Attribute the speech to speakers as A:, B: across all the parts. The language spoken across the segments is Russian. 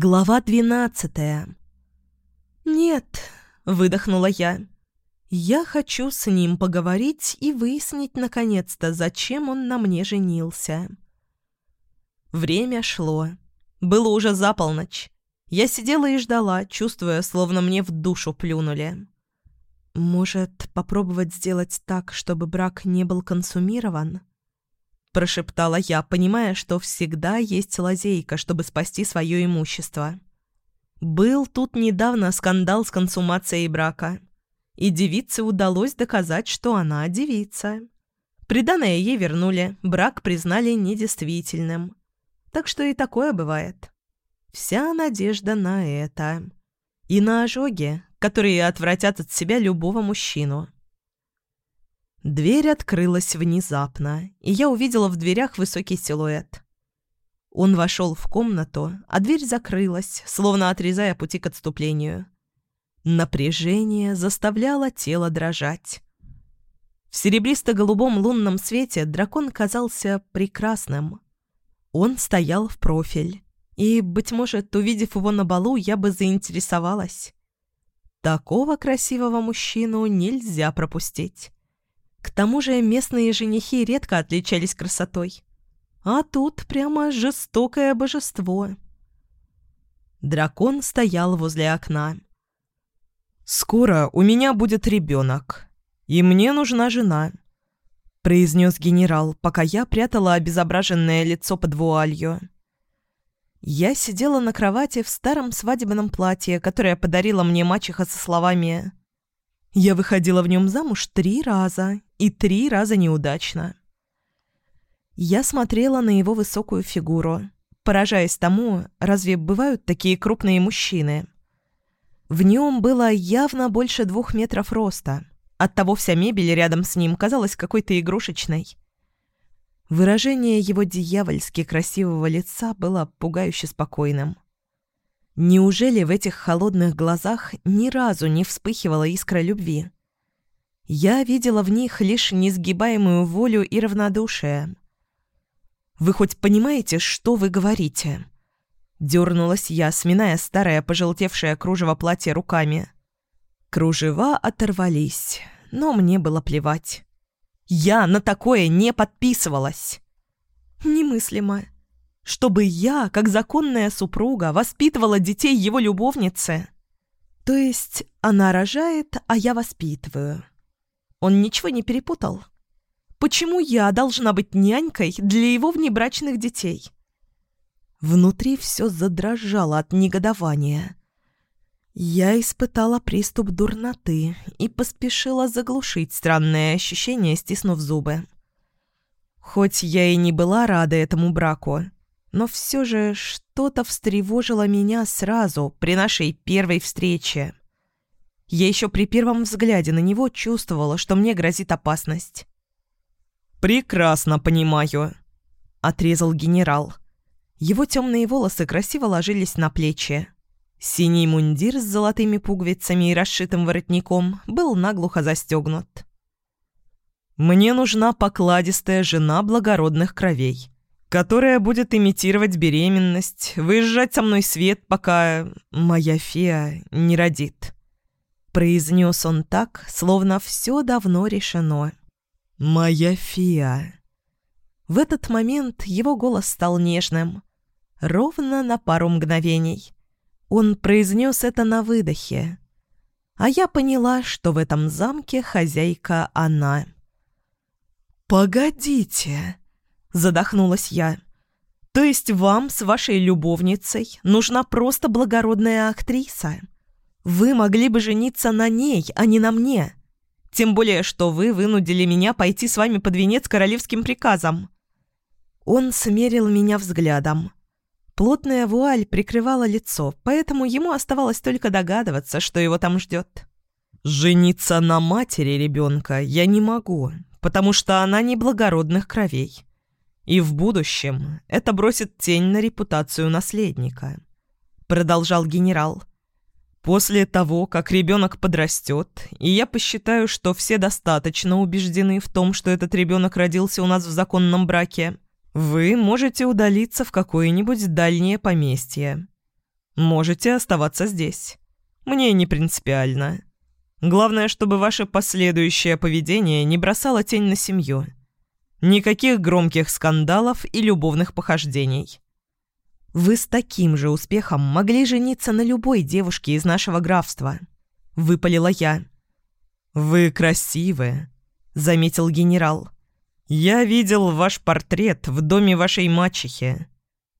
A: Глава двенадцатая. «Нет», — выдохнула я. «Я хочу с ним поговорить и выяснить, наконец-то, зачем он на мне женился». Время шло. Было уже за полночь. Я сидела и ждала, чувствуя, словно мне в душу плюнули. «Может, попробовать сделать так, чтобы брак не был консумирован?» — прошептала я, понимая, что всегда есть лазейка, чтобы спасти свое имущество. Был тут недавно скандал с консумацией брака, и девице удалось доказать, что она девица. Приданное ей вернули, брак признали недействительным. Так что и такое бывает. Вся надежда на это. И на ожоги, которые отвратят от себя любого мужчину. Дверь открылась внезапно, и я увидела в дверях высокий силуэт. Он вошел в комнату, а дверь закрылась, словно отрезая пути к отступлению. Напряжение заставляло тело дрожать. В серебристо-голубом лунном свете дракон казался прекрасным. Он стоял в профиль, и, быть может, увидев его на балу, я бы заинтересовалась. Такого красивого мужчину нельзя пропустить. Тому же местные женихи редко отличались красотой. А тут прямо жестокое божество. Дракон стоял возле окна.
B: «Скоро у меня будет ребенок, и мне нужна жена», — произнес генерал, пока я прятала обезображенное лицо под вуалью.
A: Я сидела на кровати в старом свадебном платье, которое подарила мне мачеха со словами «Я выходила в нем замуж три раза и три раза неудачно. Я смотрела на его высокую фигуру, поражаясь тому, разве бывают такие крупные мужчины. В нем было явно больше двух метров роста, оттого вся мебель рядом с ним казалась какой-то игрушечной. Выражение его дьявольски красивого лица было пугающе спокойным. Неужели в этих холодных глазах ни разу не вспыхивала искра любви? Я видела в них лишь несгибаемую волю и равнодушие. «Вы хоть понимаете, что вы говорите?» Дернулась я, сминая старое пожелтевшее кружево платья руками. Кружева оторвались, но мне было плевать. Я на такое не подписывалась. Немыслимо. Чтобы я, как законная супруга, воспитывала детей его любовницы. То есть она рожает, а я воспитываю. Он ничего не перепутал? Почему я должна быть нянькой для его внебрачных детей? Внутри все задрожало от негодования. Я испытала приступ дурноты и поспешила заглушить странное ощущение, стиснув зубы. Хоть я и не была рада этому браку, но все же что-то встревожило меня сразу при нашей первой встрече. Я еще при первом взгляде на него чувствовала, что мне грозит опасность.
B: «Прекрасно понимаю», — отрезал генерал.
A: Его темные волосы красиво ложились на плечи. Синий мундир с золотыми пуговицами и расшитым воротником был наглухо застегнут.
B: «Мне нужна покладистая жена благородных кровей, которая будет имитировать беременность, выезжать со мной свет, пока моя фея не родит».
A: Произнес он так, словно все давно решено. «Моя фия». В этот момент его голос стал нежным. Ровно на пару мгновений. Он произнес это на выдохе. А я поняла, что в этом замке хозяйка она. «Погодите!» — задохнулась я. «То есть вам с вашей любовницей нужна просто благородная актриса?» Вы могли бы жениться на ней, а не на мне. Тем более, что вы вынудили меня пойти с вами под венец королевским приказом». Он смерил меня взглядом. Плотная вуаль прикрывала лицо, поэтому ему оставалось только догадываться, что его там ждет.
B: «Жениться на матери ребенка я не могу, потому что она не благородных кровей. И в будущем это бросит тень на репутацию наследника», — продолжал генерал. После того, как ребенок подрастет, и я посчитаю, что все достаточно убеждены в том, что этот ребенок родился у нас в законном браке, вы можете удалиться в какое-нибудь дальнее поместье. Можете оставаться здесь. Мне не принципиально. Главное, чтобы ваше последующее поведение не бросало тень на семью. Никаких громких скандалов и любовных похождений.
A: Вы с таким же успехом могли жениться на любой девушке из нашего графства. Выпалила я.
B: Вы красивые, заметил генерал. Я видел ваш портрет в доме вашей мачехи.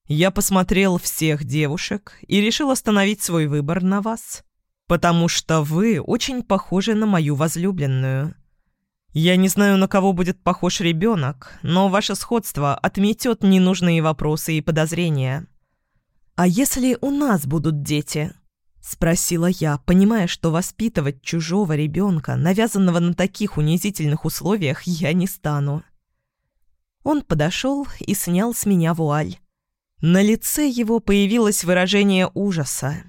B: Я посмотрел всех девушек и решил остановить свой выбор на вас, потому что вы очень похожи на мою возлюбленную. Я не знаю, на кого будет похож ребенок, но ваше сходство отметет ненужные вопросы и подозрения.
A: «А если у нас будут дети?» — спросила я, понимая, что воспитывать чужого ребенка, навязанного на таких унизительных условиях, я не стану. Он подошел и снял с меня вуаль. На лице его появилось выражение ужаса.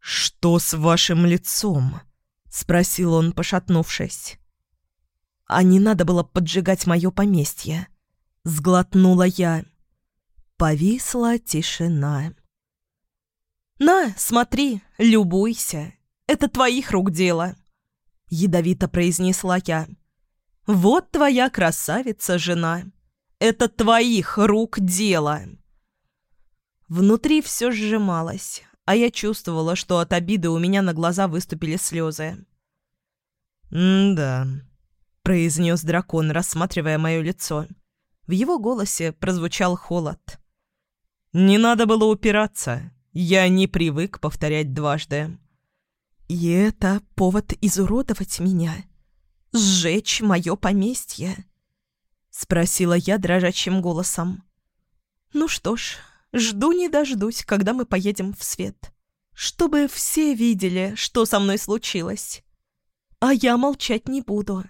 B: «Что с вашим лицом?» — спросил он, пошатнувшись
A: а не надо было поджигать мое поместье. Сглотнула я. Повисла тишина. «На, смотри, любуйся. Это твоих рук дело», — ядовито произнесла я. «Вот твоя красавица-жена. Это твоих рук дело». Внутри все сжималось, а я чувствовала, что от обиды у меня на глаза выступили слезы.
B: «М-да», —
A: произнес дракон, рассматривая мое лицо. В его голосе прозвучал холод.
B: «Не надо было упираться. Я не привык повторять дважды».
A: «И это повод изуродовать меня? Сжечь мое поместье?» — спросила я дрожащим голосом. «Ну что ж, жду не дождусь, когда мы поедем в свет. Чтобы все видели, что со мной случилось. А я молчать не буду».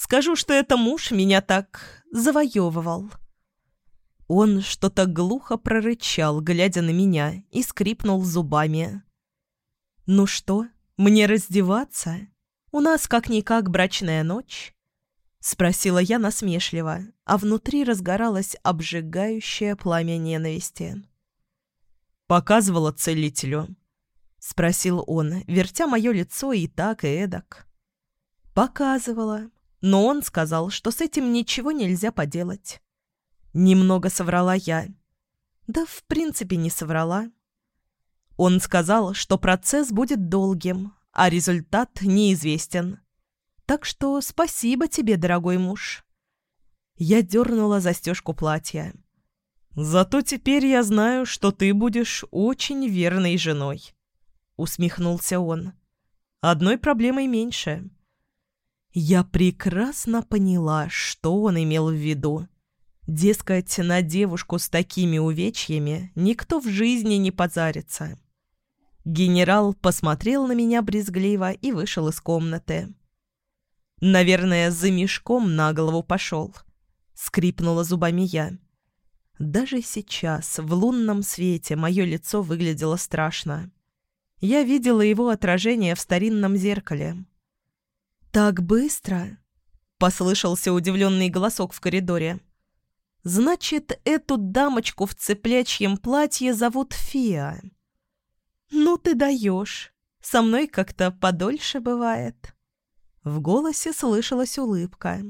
A: Скажу, что это муж меня так завоевывал». Он что-то глухо прорычал, глядя на меня, и скрипнул зубами. «Ну что, мне раздеваться? У нас как-никак брачная ночь?» Спросила я насмешливо, а внутри разгоралось обжигающее пламя ненависти.
B: «Показывала целителю?»
A: — спросил он, вертя мое лицо и так, и эдак. «Показывала», но он сказал, что с этим ничего нельзя поделать. Немного соврала я. Да, в принципе, не соврала. Он сказал, что процесс будет долгим, а результат неизвестен. Так что спасибо тебе, дорогой муж. Я дернула застежку платья.
B: «Зато теперь я знаю, что ты будешь очень верной женой», — усмехнулся он. «Одной проблемой меньше».
A: Я прекрасно поняла, что он имел в виду. Дескать, на девушку с такими увечьями никто в жизни не позарится. Генерал посмотрел на меня брезгливо и вышел из комнаты. «Наверное, за мешком на голову пошел», — скрипнула зубами я. Даже сейчас, в лунном свете, мое лицо выглядело страшно. Я видела его отражение в старинном зеркале. «Так быстро?» — послышался удивленный голосок в коридоре. «Значит, эту дамочку в цыплячьем платье зовут Фиа». «Ну ты даешь. Со мной как-то подольше бывает». В голосе слышалась улыбка.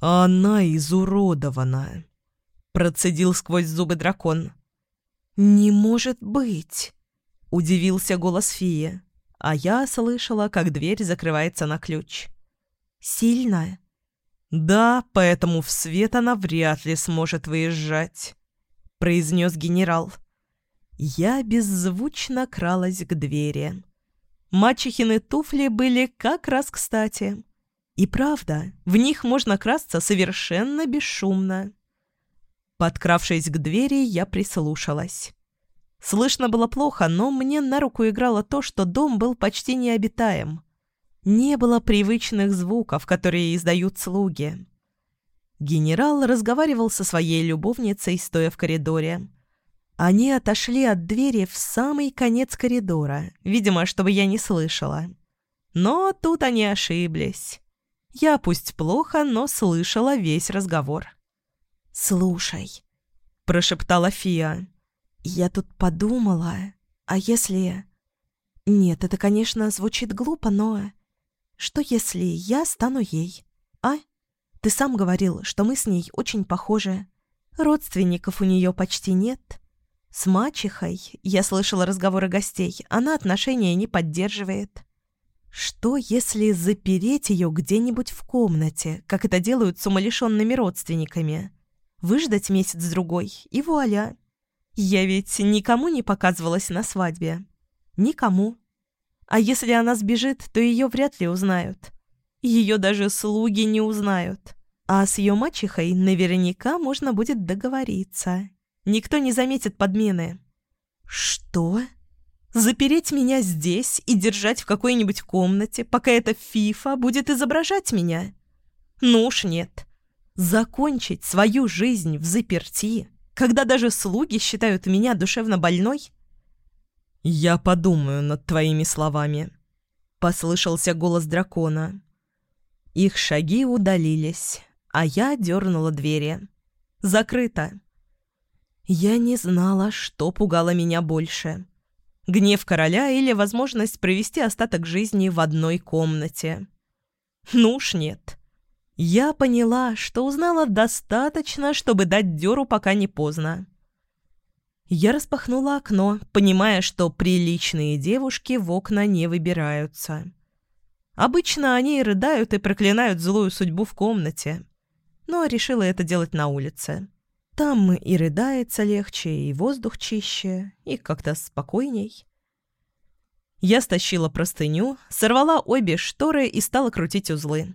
B: «Она изуродована», — процедил сквозь зубы дракон.
A: «Не может быть!» — удивился голос феи а я слышала, как дверь закрывается на ключ. «Сильно?»
B: «Да, поэтому в свет она вряд ли сможет выезжать», — произнес генерал.
A: Я беззвучно кралась к двери. Мачехины туфли были как раз кстати. И правда, в них можно красться совершенно бесшумно. Подкравшись к двери, я прислушалась. Слышно было плохо, но мне на руку играло то, что дом был почти необитаем. Не было привычных звуков, которые издают слуги. Генерал разговаривал со своей любовницей, стоя в коридоре. Они отошли от двери в самый конец коридора, видимо, чтобы я не слышала. Но тут они ошиблись. Я пусть плохо, но слышала весь разговор. «Слушай», — прошептала Фия. «Я тут подумала...» А если... Нет, это, конечно, звучит глупо, но... Что если я стану ей, а? Ты сам говорил, что мы с ней очень похожи. Родственников у нее почти нет. С мачехой, я слышала разговоры гостей, она отношения не поддерживает. Что, если запереть ее где-нибудь в комнате, как это делают с умалишенными родственниками? Выждать месяц-другой, и вуаля. Я ведь никому не показывалась на свадьбе. Никому. А если она сбежит, то ее вряд ли узнают. Ее даже слуги не узнают. А с ее мачехой наверняка можно будет договориться. Никто не заметит подмены. Что? Запереть меня здесь и держать в какой-нибудь комнате, пока эта фифа будет изображать меня? Ну уж нет. Закончить свою жизнь в заперти, когда даже слуги считают меня душевно больной?
B: «Я подумаю над твоими словами», — послышался голос дракона. Их шаги удалились, а я дернула двери. Закрыто. Я не знала, что пугало меня больше. Гнев короля или возможность провести остаток жизни в одной комнате. Ну уж нет. Я поняла, что узнала достаточно, чтобы дать дёру, пока не поздно. Я распахнула окно, понимая, что приличные девушки в окна не выбираются. Обычно они рыдают и проклинают злую судьбу в комнате но решила это делать на улице. Там и рыдается легче, и воздух чище, и как-то спокойней. Я стащила простыню, сорвала обе шторы и стала крутить узлы.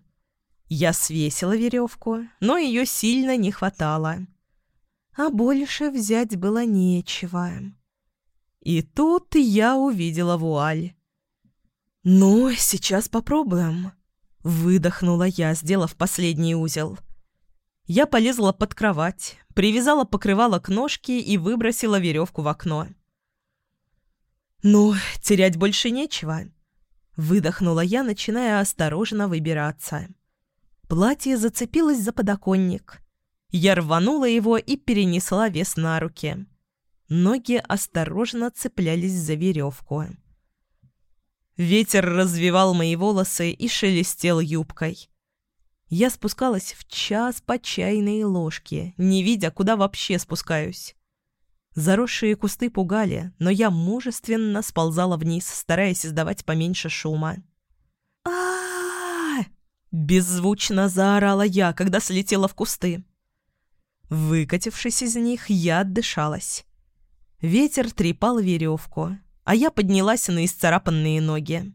B: Я свесила веревку, но ее сильно не хватало. А больше взять было нечего. И тут я увидела вуаль. «Ну, сейчас попробуем», — выдохнула я, сделав последний узел. Я полезла под кровать, привязала покрывало к ножке и выбросила веревку в окно. «Ну, терять больше нечего», — выдохнула я, начиная осторожно выбираться. Платье зацепилось за подоконник. Я рванула его и перенесла вес на руки. Ноги осторожно цеплялись за веревку. Ветер развивал мои волосы и шелестел юбкой. Я спускалась в час по чайной ложке, не видя, куда вообще спускаюсь. Заросшие кусты пугали, но я мужественно сползала вниз, стараясь издавать поменьше шума. а Беззвучно заорала я, когда слетела в кусты. Выкатившись из них, я отдышалась. Ветер трепал веревку, а я поднялась на исцарапанные ноги.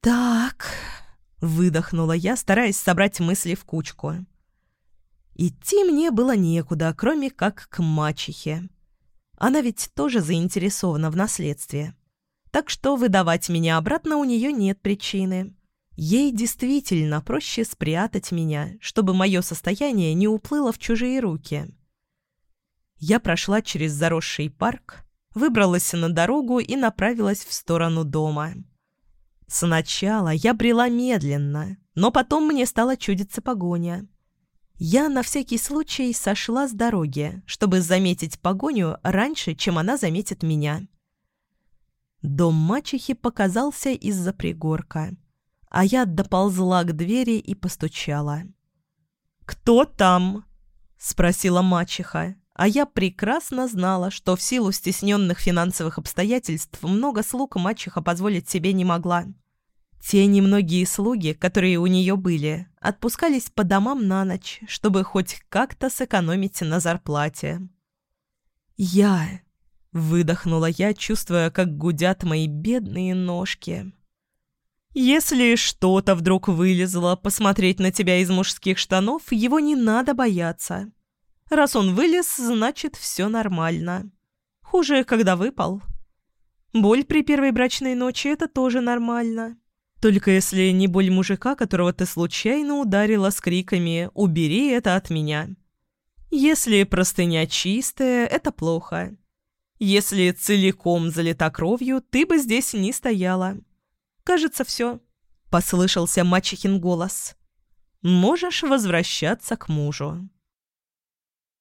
B: «Так...» Выдохнула я, стараясь собрать мысли в кучку. Идти мне было некуда, кроме как к мачехе. Она ведь тоже заинтересована в наследстве. Так что выдавать меня обратно у нее нет причины. Ей действительно проще спрятать меня, чтобы мое состояние не уплыло в чужие руки. Я прошла через заросший парк, выбралась на дорогу и направилась в сторону дома. Сначала я брела медленно, но потом мне стало чудиться погоня. Я на всякий случай сошла с дороги, чтобы заметить погоню раньше, чем она заметит меня. Дом мачехи показался из-за пригорка, а я доползла к двери и постучала. «Кто там?» — спросила мачеха, а я прекрасно знала, что в силу стесненных финансовых обстоятельств много слуг мачеха позволить себе не могла. Те немногие слуги, которые у нее были, отпускались по домам на ночь, чтобы хоть как-то сэкономить на зарплате. «Я...» — выдохнула я, чувствуя, как гудят мои бедные ножки. «Если что-то вдруг вылезло посмотреть на тебя из мужских штанов, его не надо бояться. Раз он вылез, значит, все нормально. Хуже, когда выпал. Боль при первой брачной ночи — это тоже нормально». Только если не боль мужика, которого ты случайно ударила с криками «Убери это от меня». Если простыня чистая, это плохо. Если целиком залита кровью, ты бы здесь не стояла. Кажется, все. Послышался мачехин голос. Можешь возвращаться к мужу.